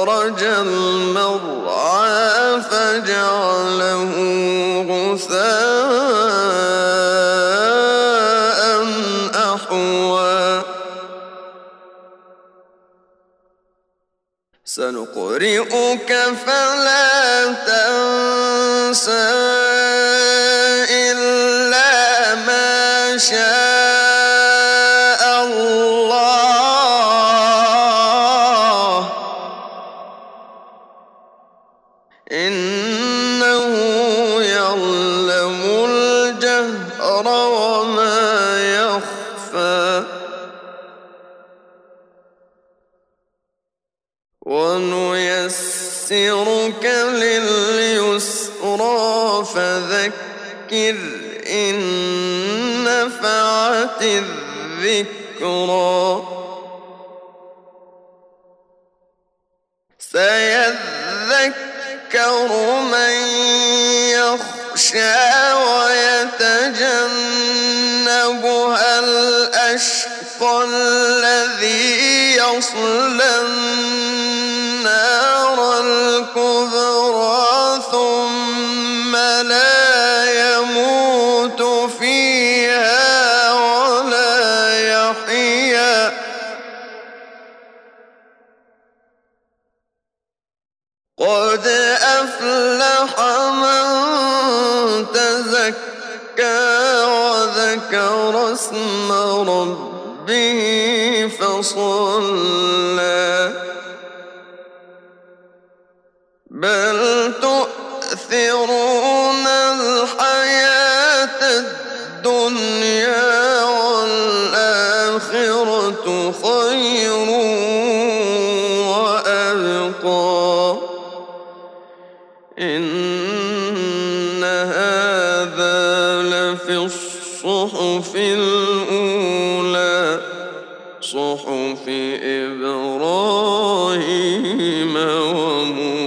أخرج المرعى فجعله غثاء أحوى. سنقرئك فلا تنسى. ونيسرك لليسرى فذكر إن نفعت الذكرى. سيذكر من يخشى الأشقى الذي يصلى النار الكبرى ثم لا يموت فيها ولا يحيا. قد أفلح وذكر اسم ربه فصلى. بل تؤثرون الحياة الدنيا والآخرة خير وأبقى. إن هذا لفي الصحف الأولى صحف إبراهيم وموسى.